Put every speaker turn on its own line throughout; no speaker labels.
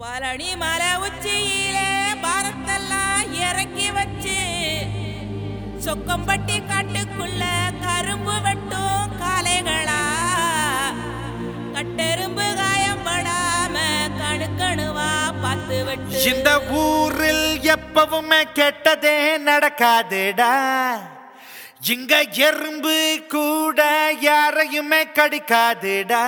பழனி மலை உச்சியிலே பாரத்தெல்லாம் இறக்கி வச்சு சொக்கம்பட்டி காட்டுக்குள்ள கரும்பு வெட்டும் காலைகளா கட்டெரும்பு காயப்படாம கணுக்கணுவா பார்த்து வெட்டு.
இந்த ஊரில் எப்பவுமே கெட்டதே நடக்காதுடா. இங்க எறும்பு கூட யாரையுமே கடிக்காதுடா.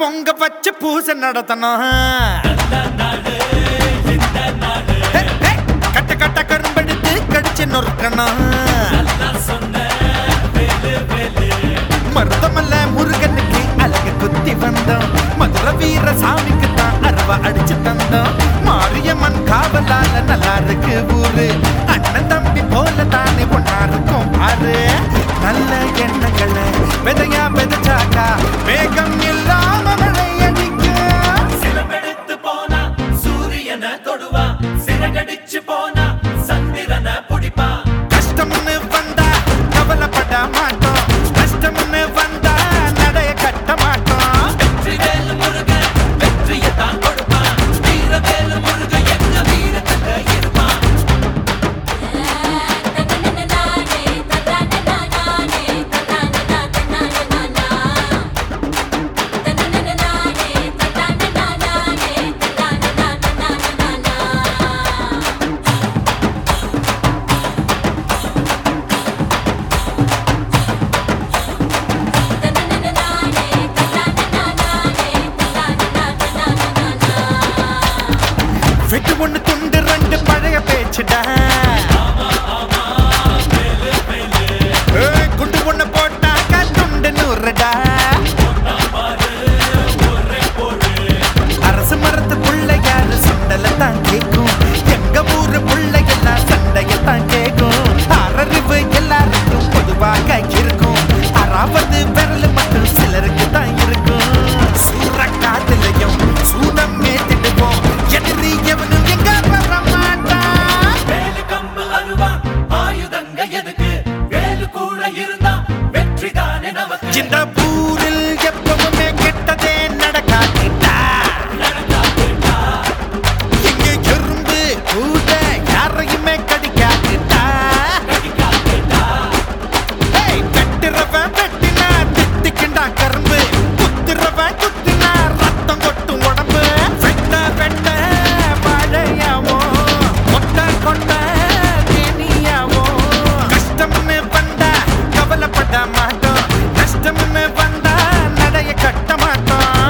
பொங்க வச்சு பூசை நடத்தணும். கட்ட கட்ட கரும்பெடுத்து கடிச்சு நொறுக்கணும். மருதமல்ல முருகனுக்கு அழகு குத்தி வந்தோம். மதுர வீர சாமிக்கு தான் அருவா அடிச்சு தந்தோம். மாரியம்மன் காவலா வெட்டு ஒண்ணு துண்டு ரெண்டு பழைய
பேச்சுடா. குண்டு ஒண்ணு போட்டாக்கா துண்டு நூறுடா. in the
கஷ்டமுமே வந்தா நடைய கட்ட மாட்டோம்.